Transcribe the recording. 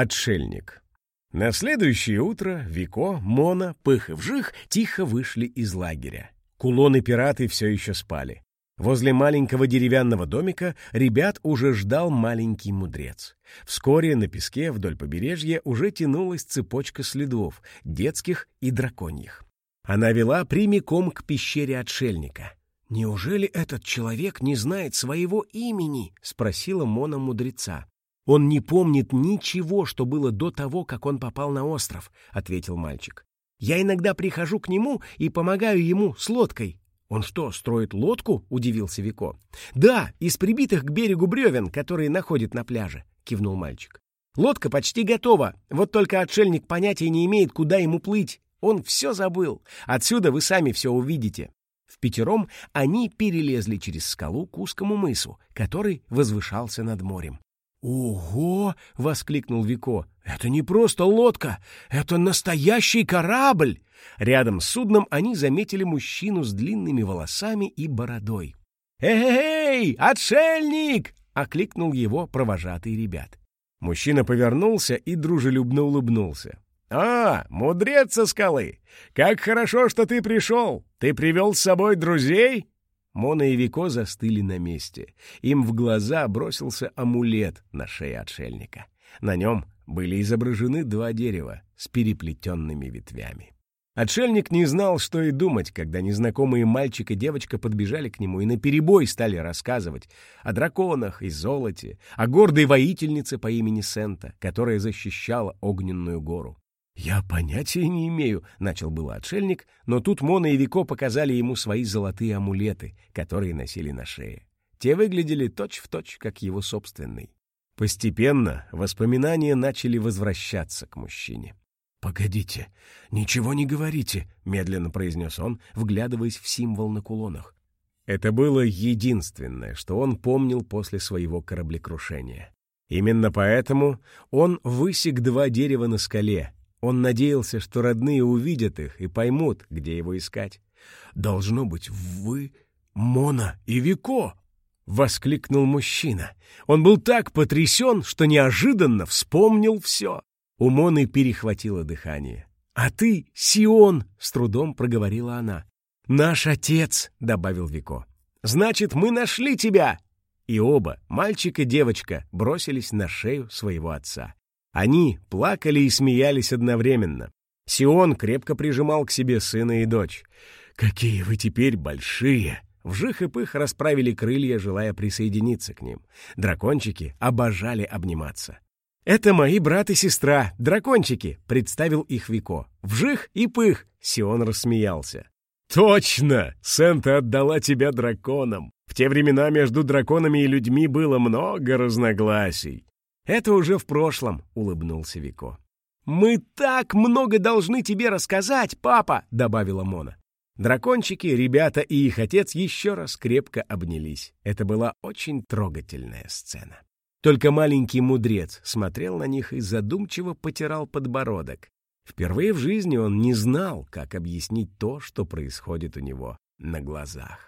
Отшельник. На следующее утро Вико, Мона, Пых и Вжих тихо вышли из лагеря. Кулоны-пираты все еще спали. Возле маленького деревянного домика ребят уже ждал маленький мудрец. Вскоре на песке вдоль побережья уже тянулась цепочка следов, детских и драконьих. Она вела прямиком к пещере отшельника. «Неужели этот человек не знает своего имени?» — спросила Мона мудреца. «Он не помнит ничего, что было до того, как он попал на остров», — ответил мальчик. «Я иногда прихожу к нему и помогаю ему с лодкой». «Он что, строит лодку?» — удивился Вико. «Да, из прибитых к берегу бревен, которые находит на пляже», — кивнул мальчик. «Лодка почти готова, вот только отшельник понятия не имеет, куда ему плыть. Он все забыл. Отсюда вы сами все увидите». В пятером они перелезли через скалу к узкому мысу, который возвышался над морем. «Ого!» — воскликнул Вико. «Это не просто лодка, это настоящий корабль!» Рядом с судном они заметили мужчину с длинными волосами и бородой. «Эй, отшельник!» — окликнул его провожатый ребят. Мужчина повернулся и дружелюбно улыбнулся. «А, мудрец со скалы! Как хорошо, что ты пришел! Ты привел с собой друзей?» Мона и Вико застыли на месте. Им в глаза бросился амулет на шее отшельника. На нем были изображены два дерева с переплетенными ветвями. Отшельник не знал, что и думать, когда незнакомые мальчик и девочка подбежали к нему и наперебой стали рассказывать о драконах и золоте, о гордой воительнице по имени Сента, которая защищала огненную гору. «Я понятия не имею», — начал было отшельник, но тут Мона и Вико показали ему свои золотые амулеты, которые носили на шее. Те выглядели точь-в-точь, точь, как его собственный. Постепенно воспоминания начали возвращаться к мужчине. «Погодите, ничего не говорите», — медленно произнес он, вглядываясь в символ на кулонах. Это было единственное, что он помнил после своего кораблекрушения. Именно поэтому он высек два дерева на скале, он надеялся, что родные увидят их и поймут, где его искать. «Должно быть, вы Мона и Вико!» — воскликнул мужчина. Он был так потрясен, что неожиданно вспомнил все. У Моны перехватило дыхание. «А ты Сион!» — с трудом проговорила она. «Наш отец!» — добавил Вико. «Значит, мы нашли тебя!» И оба, мальчик и девочка, бросились на шею своего отца. Они плакали и смеялись одновременно. Сион крепко прижимал к себе сына и дочь. «Какие вы теперь большие!» Вжих и пых расправили крылья, желая присоединиться к ним. Дракончики обожали обниматься. «Это мои брат и сестра, дракончики», — представил их Вико. «Вжих и пых», — Сион рассмеялся. «Точно! Сента отдала тебя драконам. В те времена между драконами и людьми было много разногласий. «Это уже в прошлом», — улыбнулся Вико. «Мы так много должны тебе рассказать, папа!» — добавила Мона. Дракончики, ребята и их отец еще раз крепко обнялись. Это была очень трогательная сцена. Только маленький мудрец смотрел на них и задумчиво потирал подбородок. Впервые в жизни он не знал, как объяснить то, что происходит у него на глазах.